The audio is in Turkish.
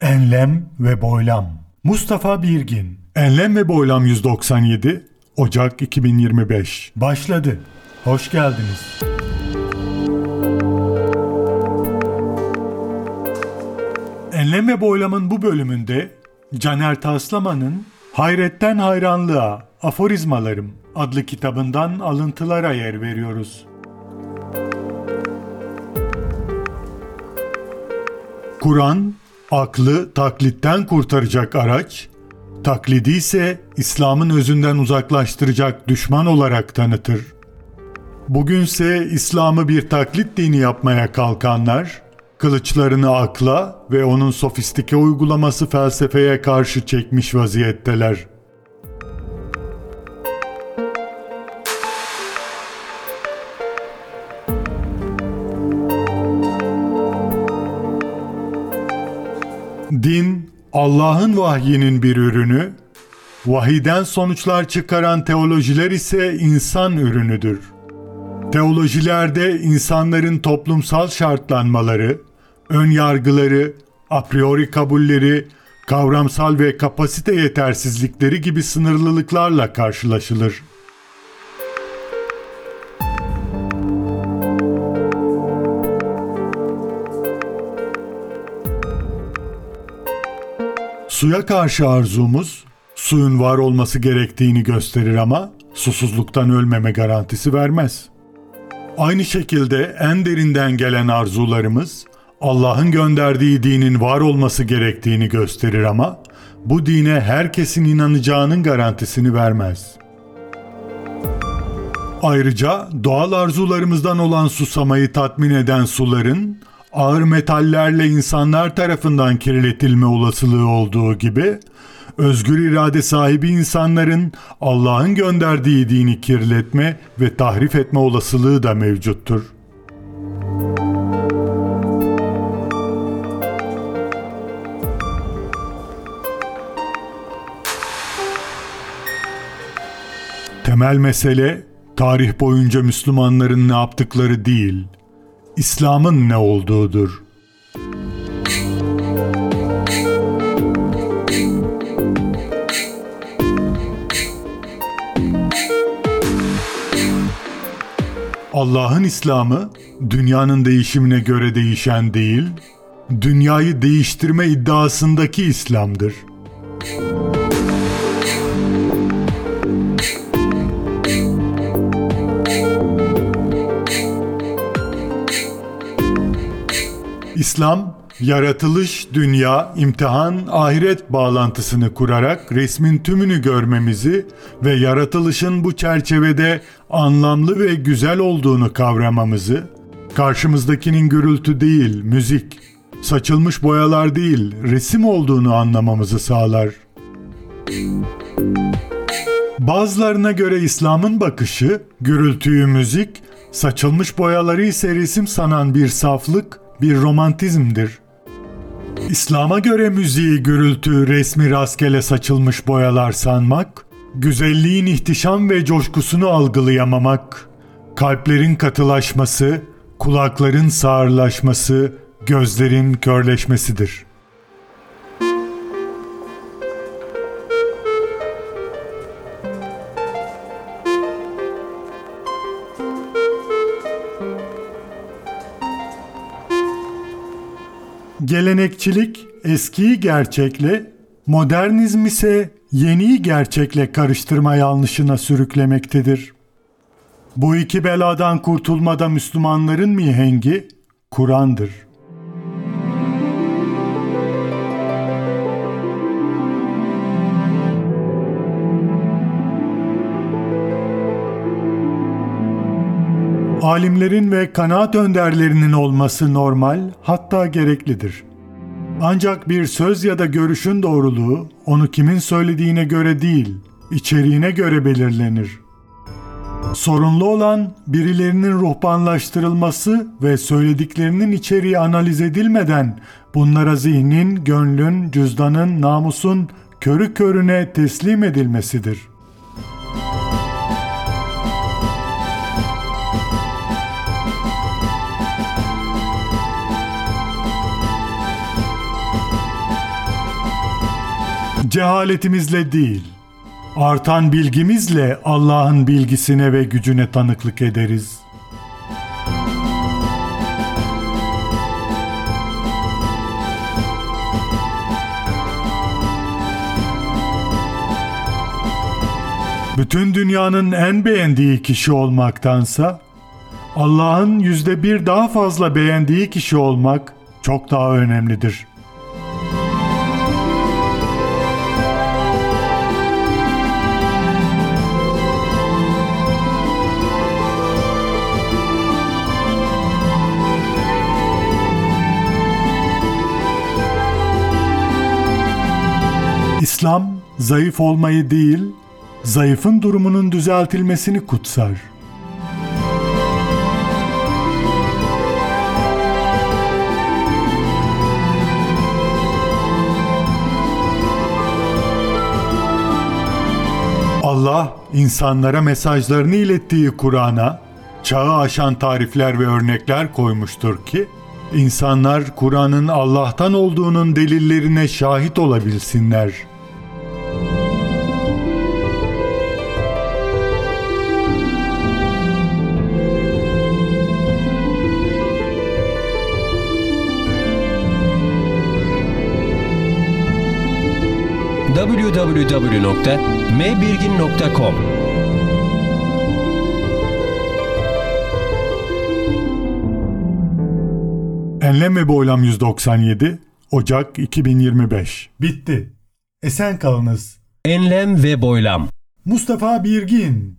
Enlem ve Boylam Mustafa Birgin Enlem ve Boylam 197 Ocak 2025 Başladı. Hoş geldiniz. Enlem ve Boylam'ın bu bölümünde Caner Taslaman'ın Hayretten Hayranlığa Aforizmalarım adlı kitabından alıntılara yer veriyoruz. Kur'an, aklı taklitten kurtaracak araç, taklidi ise İslam'ın özünden uzaklaştıracak düşman olarak tanıtır. Bugünse İslam'ı bir taklit dini yapmaya kalkanlar, kılıçlarını akla ve onun sofistike uygulaması felsefeye karşı çekmiş vaziyetteler. Din, Allah'ın vahyinin bir ürünü, vahiden sonuçlar çıkaran teolojiler ise insan ürünüdür. Teolojilerde insanların toplumsal şartlanmaları, ön yargıları, a priori kabulleri, kavramsal ve kapasite yetersizlikleri gibi sınırlılıklarla karşılaşılır. Suya karşı arzumuz suyun var olması gerektiğini gösterir ama susuzluktan ölmeme garantisi vermez. Aynı şekilde en derinden gelen arzularımız Allah'ın gönderdiği dinin var olması gerektiğini gösterir ama bu dine herkesin inanacağının garantisini vermez. Ayrıca doğal arzularımızdan olan susamayı tatmin eden suların ağır metallerle insanlar tarafından kirletilme olasılığı olduğu gibi özgür irade sahibi insanların Allah'ın gönderdiği dini kirletme ve tahrif etme olasılığı da mevcuttur. Temel mesele tarih boyunca Müslümanların ne yaptıkları değil, İslam'ın ne olduğudur. Allah'ın İslam'ı dünyanın değişimine göre değişen değil, dünyayı değiştirme iddiasındaki İslam'dır. İslam, yaratılış, dünya, imtihan, ahiret bağlantısını kurarak resmin tümünü görmemizi ve yaratılışın bu çerçevede anlamlı ve güzel olduğunu kavramamızı, karşımızdakinin gürültü değil, müzik, saçılmış boyalar değil, resim olduğunu anlamamızı sağlar. Bazılarına göre İslam'ın bakışı, gürültüyü müzik, saçılmış boyaları ise resim sanan bir saflık, bir romantizmdir. İslam'a göre müziği gürültü, resmi rastgele saçılmış boyalar sanmak, güzelliğin ihtişam ve coşkusunu algılayamamak, kalplerin katılaşması, kulakların sağırlaşması, gözlerin körleşmesidir. Gelenekçilik eskiyi gerçekle, modernizm ise yeniyi gerçekle karıştırma yanlışına sürüklemektedir. Bu iki beladan kurtulmada Müslümanların mihengi Kur'an'dır. Alimlerin ve kanaat önderlerinin olması normal, hatta gereklidir. Ancak bir söz ya da görüşün doğruluğu onu kimin söylediğine göre değil, içeriğine göre belirlenir. Sorunlu olan birilerinin ruhbanlaştırılması ve söylediklerinin içeriği analiz edilmeden bunlara zihnin, gönlün, cüzdanın, namusun körü körüne teslim edilmesidir.'' Cehaletimizle değil, artan bilgimizle Allah'ın bilgisine ve gücüne tanıklık ederiz. Bütün dünyanın en beğendiği kişi olmaktansa Allah'ın yüzde bir daha fazla beğendiği kişi olmak çok daha önemlidir. İslam zayıf olmayı değil, zayıfın durumunun düzeltilmesini kutsar. Allah insanlara mesajlarını ilettiği Kur'an'a çağı aşan tarifler ve örnekler koymuştur ki insanlar Kur'an'ın Allah'tan olduğunun delillerine şahit olabilsinler. www.mbirgin.com Enlem ve Boylam 197 Ocak 2025 Bitti. Esen kalınız. Enlem ve boylam. Mustafa Birgin